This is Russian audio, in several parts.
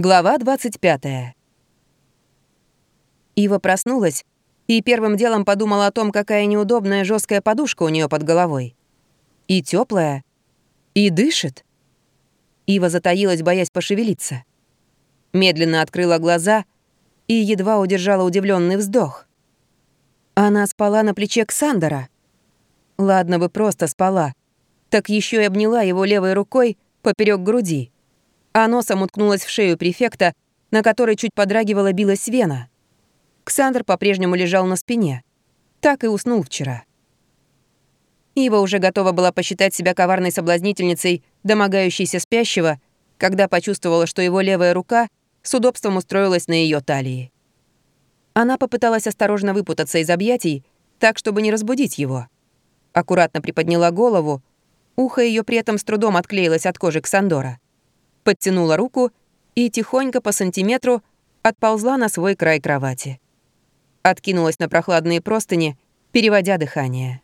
Глава 25. Ива проснулась и первым делом подумала о том, какая неудобная жесткая подушка у нее под головой. И теплая, и дышит. Ива затаилась, боясь пошевелиться. Медленно открыла глаза и едва удержала удивленный вздох. Она спала на плече Ксандера. Ладно бы просто спала, так еще и обняла его левой рукой поперек груди а носом уткнулась в шею префекта, на которой чуть подрагивала билась вена. Ксандр по-прежнему лежал на спине. Так и уснул вчера. Ива уже готова была посчитать себя коварной соблазнительницей, домогающейся спящего, когда почувствовала, что его левая рука с удобством устроилась на ее талии. Она попыталась осторожно выпутаться из объятий, так, чтобы не разбудить его. Аккуратно приподняла голову, ухо ее при этом с трудом отклеилось от кожи Ксандора подтянула руку и тихонько по сантиметру отползла на свой край кровати. Откинулась на прохладные простыни, переводя дыхание.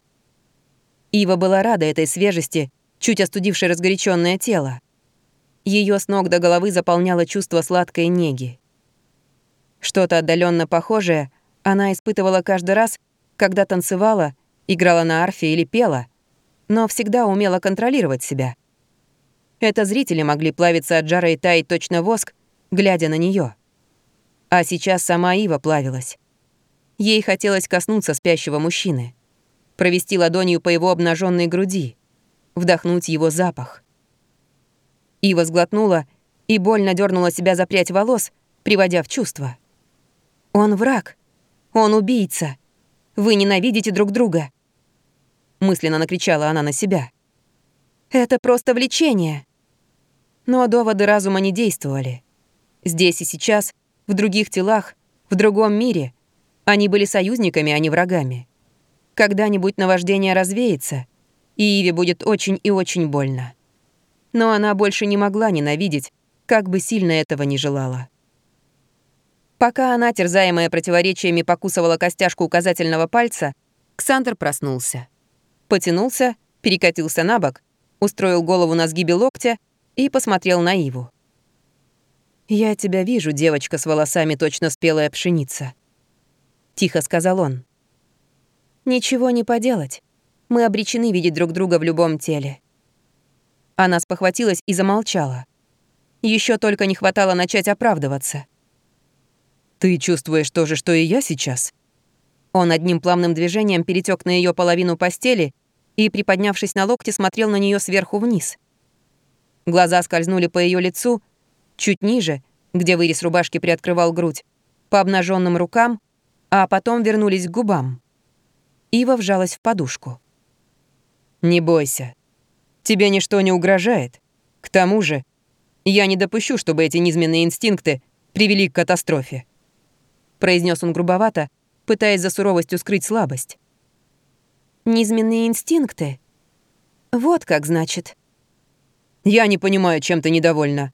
Ива была рада этой свежести, чуть остудившей разгоряченное тело. Ее с ног до головы заполняло чувство сладкой неги. Что-то отдаленно похожее она испытывала каждый раз, когда танцевала, играла на арфе или пела, но всегда умела контролировать себя — это зрители могли плавиться от жара и таять точно воск, глядя на нее. А сейчас сама Ива плавилась. Ей хотелось коснуться спящего мужчины, провести ладонью по его обнаженной груди, вдохнуть его запах. Ива сглотнула и больно дернула себя за прядь волос, приводя в чувство. «Он враг. Он убийца. Вы ненавидите друг друга», — мысленно накричала она на себя. «Это просто влечение». Но доводы разума не действовали. Здесь и сейчас, в других телах, в другом мире, они были союзниками, а не врагами. Когда-нибудь наваждение развеется, и Иве будет очень и очень больно. Но она больше не могла ненавидеть, как бы сильно этого не желала. Пока она, терзаемая противоречиями, покусывала костяшку указательного пальца, Ксандр проснулся. Потянулся, перекатился на бок, устроил голову на сгибе локтя и посмотрел на Иву. «Я тебя вижу, девочка с волосами точно спелая пшеница», — тихо сказал он. «Ничего не поделать. Мы обречены видеть друг друга в любом теле». Она спохватилась и замолчала. Еще только не хватало начать оправдываться. «Ты чувствуешь то же, что и я сейчас?» Он одним плавным движением перетек на ее половину постели и, приподнявшись на локте, смотрел на нее сверху вниз — Глаза скользнули по ее лицу, чуть ниже, где вырез рубашки приоткрывал грудь, по обнаженным рукам, а потом вернулись к губам. Ива вжалась в подушку. «Не бойся. Тебе ничто не угрожает. К тому же, я не допущу, чтобы эти низменные инстинкты привели к катастрофе», произнес он грубовато, пытаясь за суровостью скрыть слабость. «Низменные инстинкты? Вот как значит», я не понимаю, чем ты недовольна.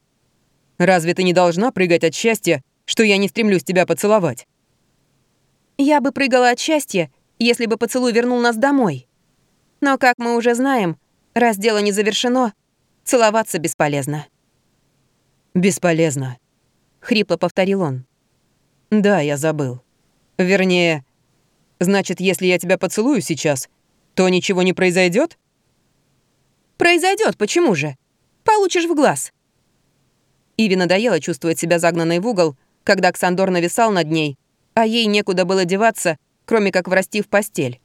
Разве ты не должна прыгать от счастья, что я не стремлюсь тебя поцеловать? Я бы прыгала от счастья, если бы поцелуй вернул нас домой. Но, как мы уже знаем, раз дело не завершено, целоваться бесполезно. «Бесполезно», — хрипло повторил он. «Да, я забыл. Вернее, значит, если я тебя поцелую сейчас, то ничего не произойдет? Произойдет, почему же? Получишь в глаз». Иве надоело чувствовать себя загнанной в угол, когда Ксандор нависал над ней, а ей некуда было деваться, кроме как врасти в постель.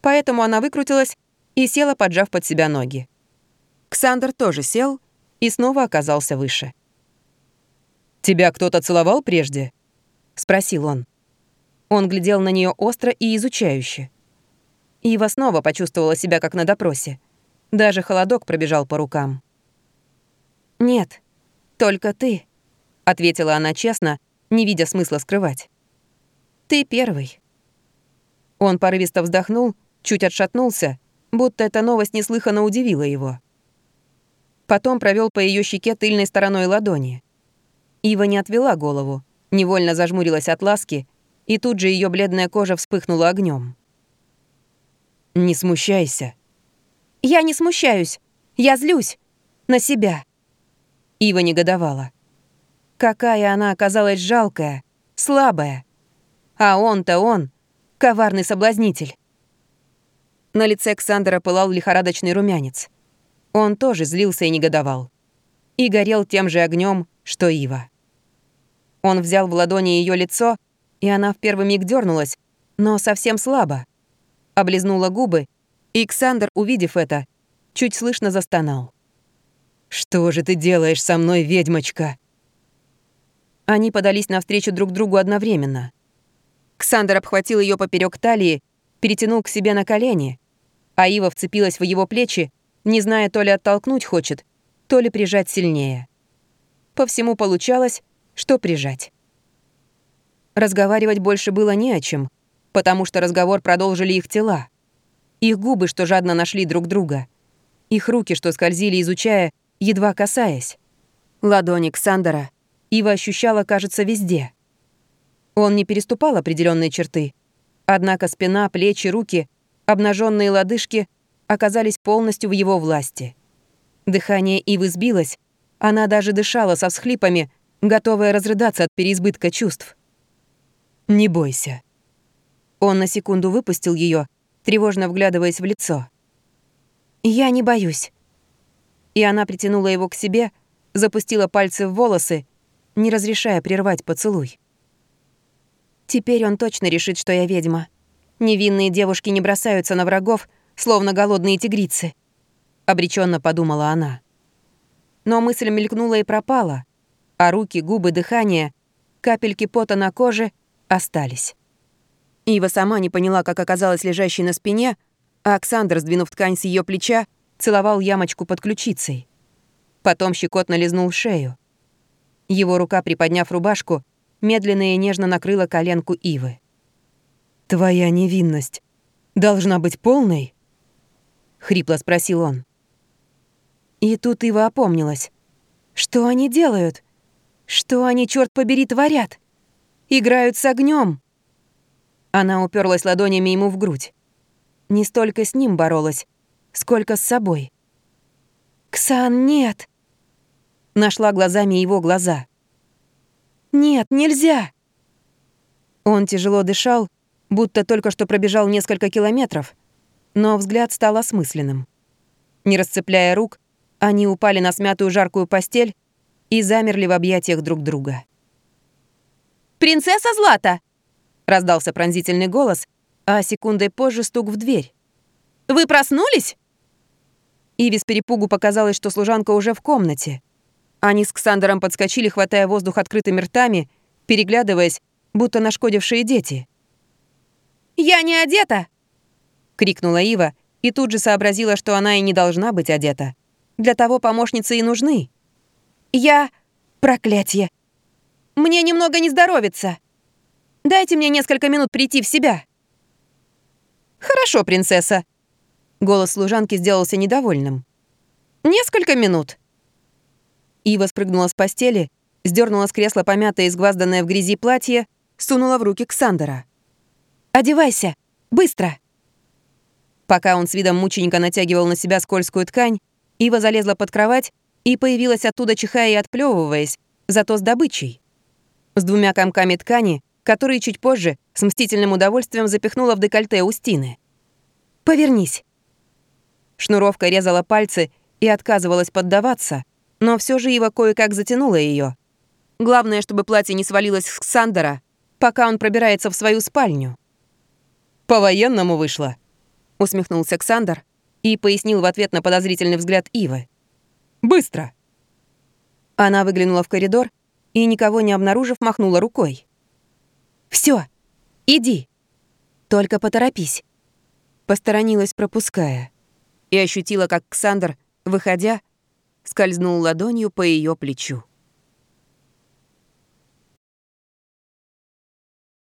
Поэтому она выкрутилась и села, поджав под себя ноги. Ксандр тоже сел и снова оказался выше. «Тебя кто-то целовал прежде?» — спросил он. Он глядел на нее остро и изучающе. Ива снова почувствовала себя как на допросе. Даже холодок пробежал по рукам. «Нет, только ты», — ответила она честно, не видя смысла скрывать. «Ты первый». Он порывисто вздохнул, чуть отшатнулся, будто эта новость неслыханно удивила его. Потом провел по ее щеке тыльной стороной ладони. Ива не отвела голову, невольно зажмурилась от ласки, и тут же ее бледная кожа вспыхнула огнем. «Не смущайся». «Я не смущаюсь. Я злюсь. На себя». Ива негодовала. Какая она оказалась жалкая, слабая. А он-то он, коварный соблазнитель. На лице Ксандера пылал лихорадочный румянец. Он тоже злился и негодовал. И горел тем же огнем, что Ива. Он взял в ладони ее лицо, и она в первый миг дернулась, но совсем слабо. Облизнула губы, и Ксандер, увидев это, чуть слышно застонал. «Что же ты делаешь со мной, ведьмочка?» Они подались навстречу друг другу одновременно. Ксандер обхватил ее поперек талии, перетянул к себе на колени, а Ива вцепилась в его плечи, не зная то ли оттолкнуть хочет, то ли прижать сильнее. По всему получалось, что прижать. Разговаривать больше было не о чем, потому что разговор продолжили их тела. Их губы, что жадно нашли друг друга. Их руки, что скользили, изучая, едва касаясь. Ладони Ксандера Ива ощущала, кажется, везде. Он не переступал определенные черты. Однако спина, плечи, руки, обнаженные лодыжки оказались полностью в его власти. Дыхание Ивы сбилось, она даже дышала со всхлипами, готовая разрыдаться от переизбытка чувств. «Не бойся». Он на секунду выпустил ее, тревожно вглядываясь в лицо. «Я не боюсь». И она притянула его к себе, запустила пальцы в волосы, не разрешая прервать поцелуй. Теперь он точно решит, что я ведьма. Невинные девушки не бросаются на врагов, словно голодные тигрицы. Обреченно подумала она. Но мысль мелькнула и пропала, а руки, губы, дыхание, капельки пота на коже остались. Ива сама не поняла, как оказалась лежащей на спине, а Оксандр, сдвинув ткань с ее плеча, целовал ямочку под ключицей. Потом щекотно лизнул шею. Его рука, приподняв рубашку, медленно и нежно накрыла коленку Ивы. «Твоя невинность должна быть полной?» — хрипло спросил он. И тут Ива опомнилась. «Что они делают? Что они, черт побери, творят? Играют с огнем. Она уперлась ладонями ему в грудь. Не столько с ним боролась, сколько с собой. «Ксан, нет!» Нашла глазами его глаза. «Нет, нельзя!» Он тяжело дышал, будто только что пробежал несколько километров, но взгляд стал осмысленным. Не расцепляя рук, они упали на смятую жаркую постель и замерли в объятиях друг друга. «Принцесса Злата!» — раздался пронзительный голос, а секундой позже стук в дверь. «Вы проснулись?» Иви с перепугу показалось, что служанка уже в комнате. Они с Ксандером подскочили, хватая воздух открытыми ртами, переглядываясь, будто нашкодившие дети. «Я не одета!» — крикнула Ива и тут же сообразила, что она и не должна быть одета. Для того помощницы и нужны. «Я... проклятие! Мне немного не здоровится. Дайте мне несколько минут прийти в себя». «Хорошо, принцесса». Голос служанки сделался недовольным. «Несколько минут». Ива спрыгнула с постели, сдернула с кресла помятое и сгвазданное в грязи платье, сунула в руки Ксандера. «Одевайся! Быстро!» Пока он с видом мученика натягивал на себя скользкую ткань, Ива залезла под кровать и появилась оттуда, чихая и отплевываясь, зато с добычей. С двумя комками ткани, которые чуть позже с мстительным удовольствием запихнула в декольте Устины. «Повернись!» Шнуровка резала пальцы и отказывалась поддаваться, но все же Ива кое-как затянула ее. Главное, чтобы платье не свалилось с Ксандера, пока он пробирается в свою спальню. «По-военному вышло», — усмехнулся Ксандер и пояснил в ответ на подозрительный взгляд Ивы. «Быстро!» Она выглянула в коридор и, никого не обнаружив, махнула рукой. Все, иди. Только поторопись». Посторонилась, пропуская, и ощутила, как Ксандр, выходя, скользнул ладонью по ее плечу.